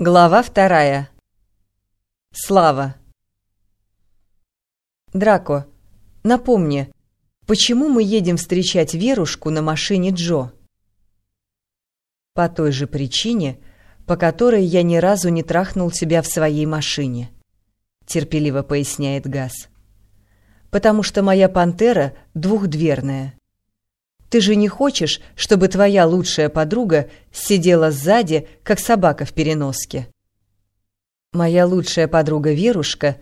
Глава вторая. Слава. Драко, напомни, почему мы едем встречать Верушку на машине Джо? По той же причине, по которой я ни разу не трахнул себя в своей машине, терпеливо поясняет Газ. Потому что моя пантера двухдверная. Ты же не хочешь, чтобы твоя лучшая подруга сидела сзади, как собака в переноске. Моя лучшая подруга Верушка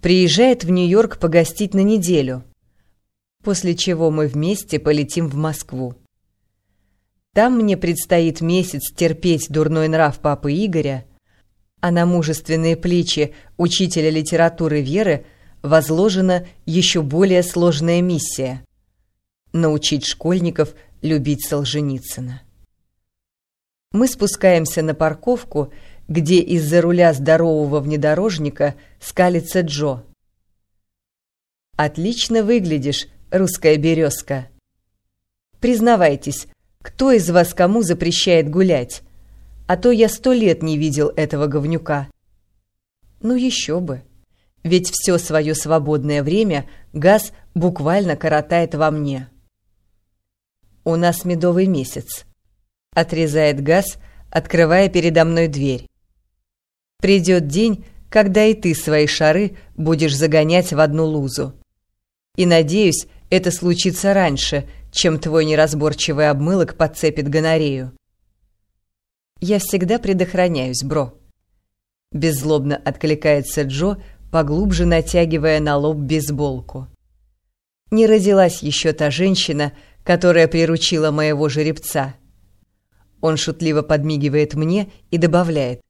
приезжает в Нью-Йорк погостить на неделю, после чего мы вместе полетим в Москву. Там мне предстоит месяц терпеть дурной нрав папы Игоря, а на мужественные плечи учителя литературы Веры возложена еще более сложная миссия научить школьников любить Солженицына. Мы спускаемся на парковку, где из-за руля здорового внедорожника скалится Джо. «Отлично выглядишь, русская березка. Признавайтесь, кто из вас кому запрещает гулять? А то я сто лет не видел этого говнюка». Ну еще бы. Ведь все свое свободное время газ буквально коротает во мне. «У нас медовый месяц», — отрезает газ, открывая передо мной дверь. «Придет день, когда и ты свои шары будешь загонять в одну лузу. И, надеюсь, это случится раньше, чем твой неразборчивый обмылок подцепит гонорею. Я всегда предохраняюсь, бро. Беззлобно откликается Джо, поглубже натягивая на лоб бейсболку. Не родилась еще та женщина, которая приручила моего жеребца. Он шутливо подмигивает мне и добавляет.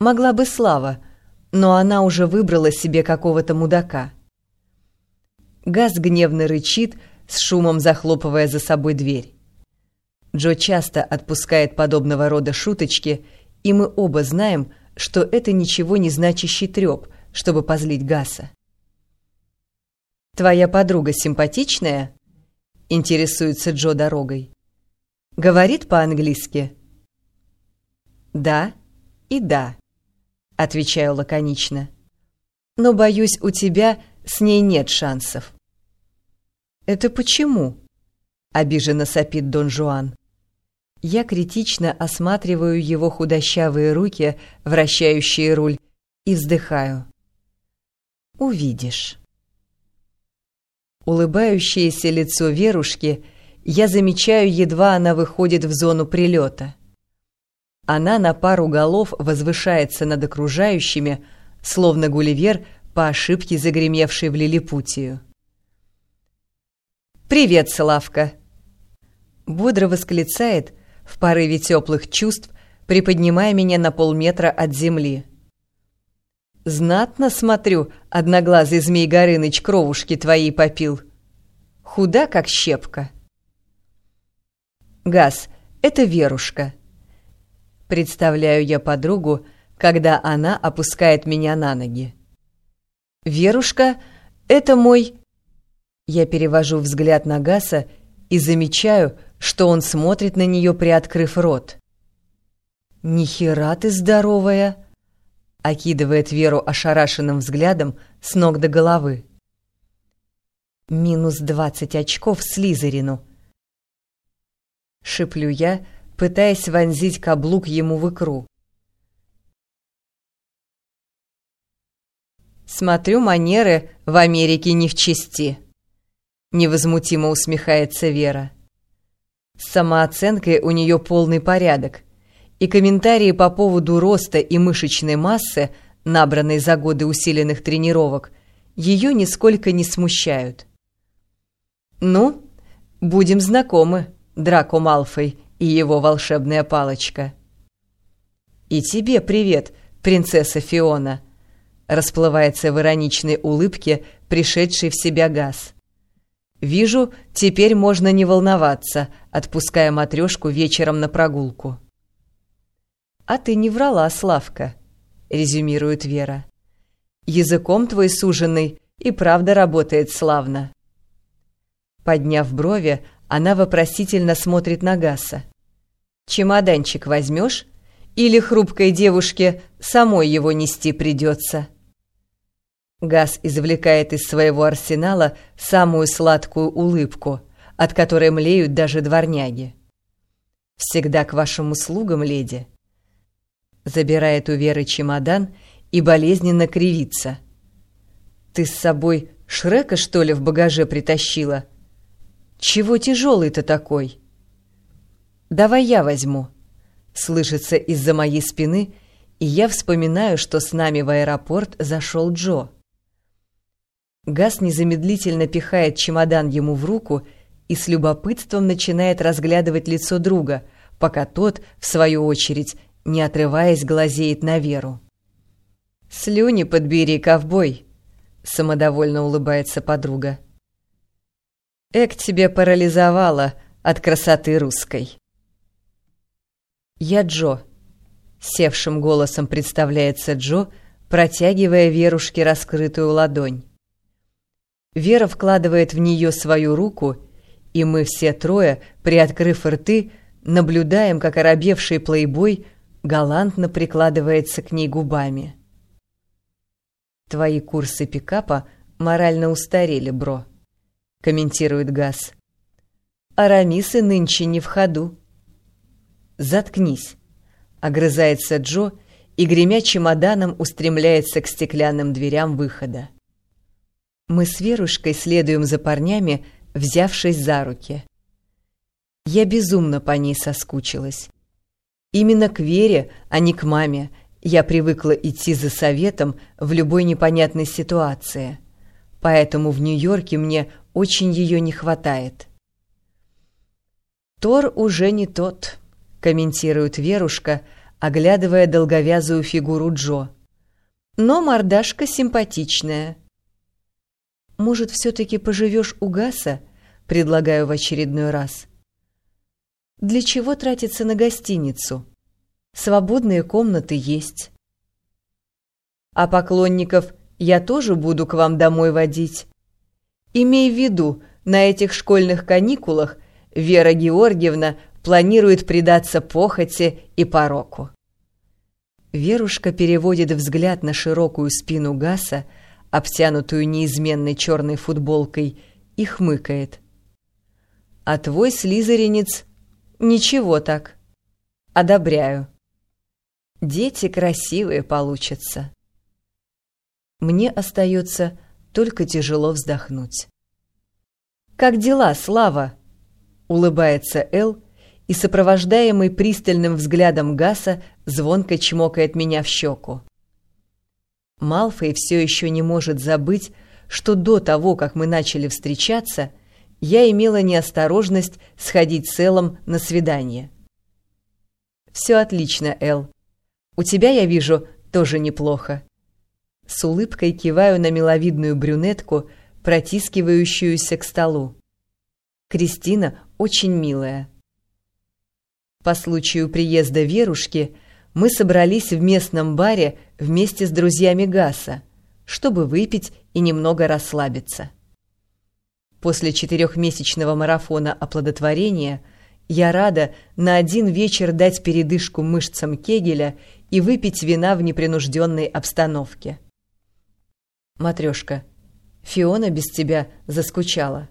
Могла бы Слава, но она уже выбрала себе какого-то мудака. Газ гневно рычит, с шумом захлопывая за собой дверь. Джо часто отпускает подобного рода шуточки, и мы оба знаем, что это ничего не значащий трёп, чтобы позлить Гаса. «Твоя подруга симпатичная?» Интересуется Джо дорогой. Говорит по-английски? Да и да, отвечаю лаконично. Но боюсь, у тебя с ней нет шансов. Это почему? обиженно сопит Дон Жуан. Я критично осматриваю его худощавые руки, вращающие руль, и вздыхаю. Увидишь. Улыбающееся лицо Верушки я замечаю, едва она выходит в зону прилета. Она на пару голов возвышается над окружающими, словно Гулливер, по ошибке загремевший в Лилипутию. «Привет, Славка!» Бодро восклицает, в порыве теплых чувств, приподнимая меня на полметра от земли. Знатно смотрю, одноглазый змей Горыныч кровушки твои попил. Худа, как щепка. Газ, это Верушка. Представляю я подругу, когда она опускает меня на ноги. Верушка, это мой... Я перевожу взгляд на Гаса и замечаю, что он смотрит на нее, приоткрыв рот. «Нихера ты здоровая!» Окидывает Веру ошарашенным взглядом с ног до головы. «Минус двадцать очков Слизерину!» Шиплю я, пытаясь вонзить каблук ему в икру. «Смотрю, манеры в Америке не в чести», — невозмутимо усмехается Вера. С самооценкой у нее полный порядок — и комментарии по поводу роста и мышечной массы, набранной за годы усиленных тренировок, ее нисколько не смущают. «Ну, будем знакомы, Драко Малфой и его волшебная палочка». «И тебе привет, принцесса Фиона», расплывается в ироничной улыбке, пришедший в себя газ. «Вижу, теперь можно не волноваться, отпуская матрешку вечером на прогулку». «А ты не врала, Славка», — резюмирует Вера. «Языком твой суженный и правда работает славно». Подняв брови, она вопросительно смотрит на Гаса. «Чемоданчик возьмешь? или хрупкой девушке самой его нести придется. Газ извлекает из своего арсенала самую сладкую улыбку, от которой млеют даже дворняги. «Всегда к вашим услугам, леди». Забирает у Веры чемодан и болезненно кривится. «Ты с собой Шрека, что ли, в багаже притащила? Чего тяжелый-то такой?» «Давай я возьму», — слышится из-за моей спины, и я вспоминаю, что с нами в аэропорт зашел Джо. Газ незамедлительно пихает чемодан ему в руку и с любопытством начинает разглядывать лицо друга, пока тот, в свою очередь, не отрываясь, глазеет на Веру. «Слюни подбери, ковбой!» — самодовольно улыбается подруга. «Эк тебе парализовала от красоты русской!» «Я Джо», — севшим голосом представляется Джо, протягивая Верушке раскрытую ладонь. Вера вкладывает в нее свою руку, и мы все трое, приоткрыв рты, наблюдаем, как оробевший плейбой галантно прикладывается к ней губами. «Твои курсы пикапа морально устарели, бро», — комментирует Газ. «Арамисы нынче не в ходу». «Заткнись», — огрызается Джо и, гремя чемоданом, устремляется к стеклянным дверям выхода. Мы с Верушкой следуем за парнями, взявшись за руки. Я безумно по ней соскучилась. Именно к Вере, а не к маме, я привыкла идти за советом в любой непонятной ситуации. Поэтому в Нью-Йорке мне очень ее не хватает. «Тор уже не тот», — комментирует Верушка, оглядывая долговязую фигуру Джо. «Но мордашка симпатичная». Может, все-таки поживешь у Гаса? Предлагаю в очередной раз. Для чего тратиться на гостиницу? Свободные комнаты есть. А поклонников я тоже буду к вам домой водить. Имей в виду, на этих школьных каникулах Вера Георгиевна планирует предаться похоти и пороку. Верушка переводит взгляд на широкую спину Гаса, обтянутую неизменной черной футболкой, и хмыкает. «А твой слизеринец ничего так. Одобряю. Дети красивые получатся». Мне остается только тяжело вздохнуть. «Как дела, Слава?» — улыбается Эл, и, сопровождаемый пристальным взглядом Гаса, звонко чмокает меня в щеку. Малфой все еще не может забыть, что до того, как мы начали встречаться, я имела неосторожность сходить целым на свидание. «Все отлично, Эл. У тебя, я вижу, тоже неплохо». С улыбкой киваю на миловидную брюнетку, протискивающуюся к столу. Кристина очень милая. По случаю приезда Верушки мы собрались в местном баре вместе с друзьями Гаса, чтобы выпить и немного расслабиться. После четырехмесячного марафона оплодотворения я рада на один вечер дать передышку мышцам Кегеля и выпить вина в непринужденной обстановке. «Матрешка, Фиона без тебя заскучала».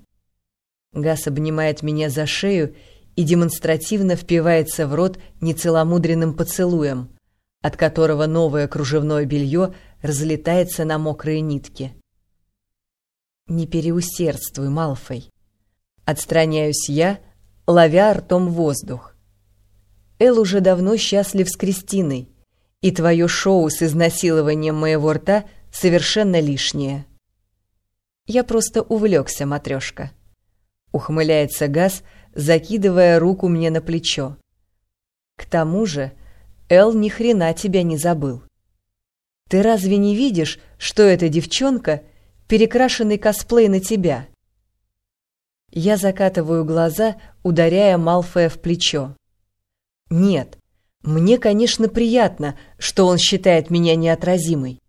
Гас обнимает меня за шею и демонстративно впивается в рот нецеломудренным поцелуем, от которого новое кружевное белье разлетается на мокрые нитки. «Не переусердствуй, Малфой!» Отстраняюсь я, ловя ртом воздух. Эл уже давно счастлив с Кристиной, и твое шоу с изнасилованием моего рта совершенно лишнее. Я просто увлекся, матрешка. Ухмыляется Газ, закидывая руку мне на плечо. К тому же Эл ни хрена тебя не забыл. Ты разве не видишь, что эта девчонка — перекрашенный косплей на тебя? Я закатываю глаза, ударяя Малфоя в плечо. Нет, мне, конечно, приятно, что он считает меня неотразимой.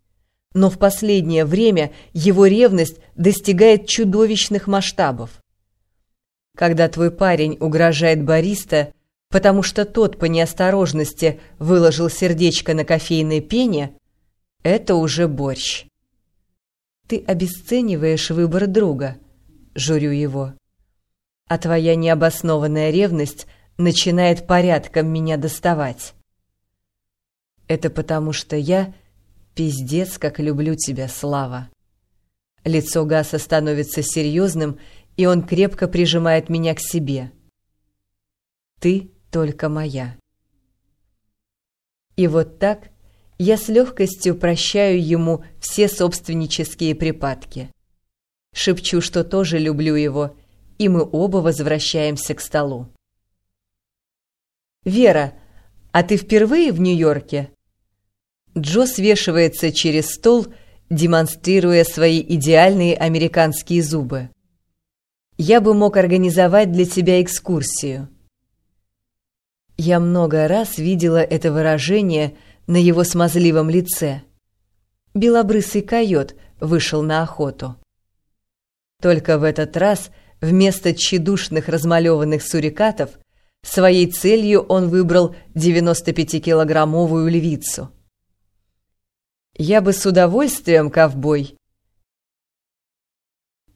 Но в последнее время его ревность достигает чудовищных масштабов. Когда твой парень угрожает бариста, потому что тот по неосторожности выложил сердечко на кофейной пене, это уже борщ. Ты обесцениваешь выбор друга, журю его. А твоя необоснованная ревность начинает порядком меня доставать. Это потому что я пиздец, как люблю тебя, Слава. Лицо Гаса становится серьезным, и он крепко прижимает меня к себе. Ты только моя. И вот так я с легкостью прощаю ему все собственнические припадки. Шепчу, что тоже люблю его, и мы оба возвращаемся к столу. «Вера, а ты впервые в Нью-Йорке?» Джо свешивается через стол, демонстрируя свои идеальные американские зубы. «Я бы мог организовать для тебя экскурсию». Я много раз видела это выражение на его смазливом лице. Белобрысый койот вышел на охоту. Только в этот раз вместо тщедушных размалеванных сурикатов своей целью он выбрал 95-килограммовую львицу. «Я бы с удовольствием, ковбой!»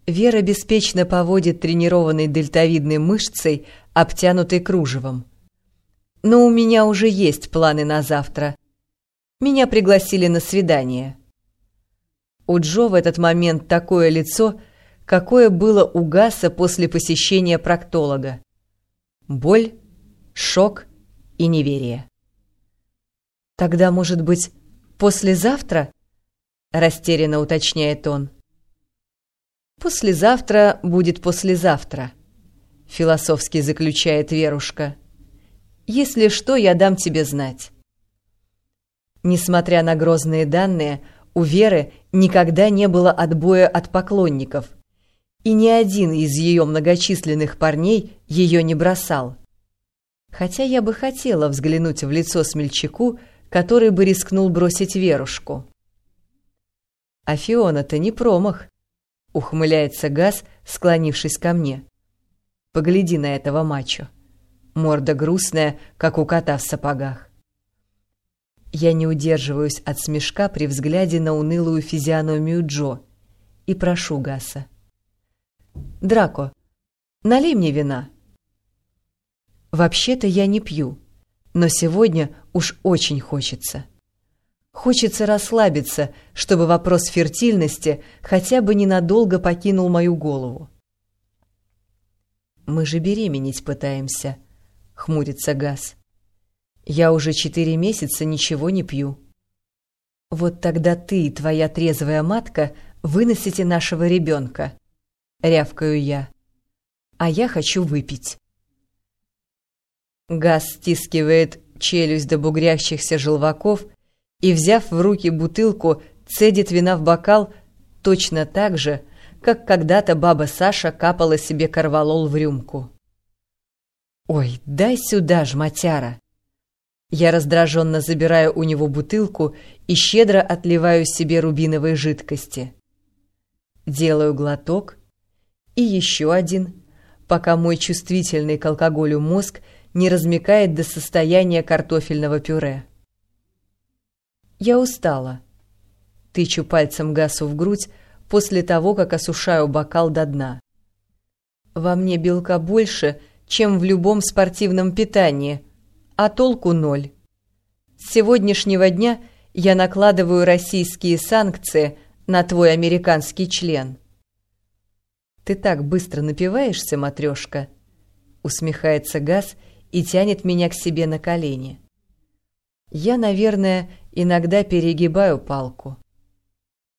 Вера беспечно поводит тренированной дельтовидной мышцей, обтянутой кружевом. Но у меня уже есть планы на завтра. Меня пригласили на свидание. У Джо в этот момент такое лицо, какое было у Гаса после посещения проктолога. Боль, шок и неверие. «Тогда, может быть, послезавтра?» – растерянно уточняет он. «Послезавтра будет послезавтра», – философски заключает Верушка. Если что, я дам тебе знать. Несмотря на грозные данные, у Веры никогда не было отбоя от поклонников, и ни один из ее многочисленных парней ее не бросал. Хотя я бы хотела взглянуть в лицо смельчаку, который бы рискнул бросить Верушку. «А Фиона-то не промах», — ухмыляется Газ, склонившись ко мне. «Погляди на этого мачо» морда грустная, как у кота в сапогах. Я не удерживаюсь от смешка при взгляде на унылую физиономию Джо и прошу Гаса. «Драко, налей мне вина». Вообще-то я не пью, но сегодня уж очень хочется. Хочется расслабиться, чтобы вопрос фертильности хотя бы ненадолго покинул мою голову. Мы же беременеть пытаемся, — хмурится Газ. «Я уже четыре месяца ничего не пью». «Вот тогда ты и твоя трезвая матка выносите нашего ребенка», — рявкаю я. «А я хочу выпить». Газ стискивает челюсть до бугрящихся желваков и, взяв в руки бутылку, цедит вина в бокал точно так же, как когда-то баба Саша капала себе корвалол в рюмку. «Ой, дай сюда, жматяра!» Я раздраженно забираю у него бутылку и щедро отливаю себе рубиновой жидкости. Делаю глоток и еще один, пока мой чувствительный к алкоголю мозг не размекает до состояния картофельного пюре. Я устала. Тычу пальцем Гасу в грудь после того, как осушаю бокал до дна. Во мне белка больше — чем в любом спортивном питании, а толку ноль. С сегодняшнего дня я накладываю российские санкции на твой американский член. Ты так быстро напиваешься, матрешка, усмехается Газ и тянет меня к себе на колени. Я, наверное, иногда перегибаю палку.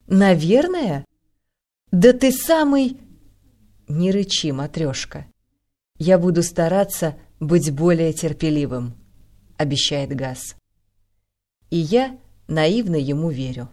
Наверное? Да ты самый... Не рычи, матрешка. «Я буду стараться быть более терпеливым», — обещает Газ. И я наивно ему верю.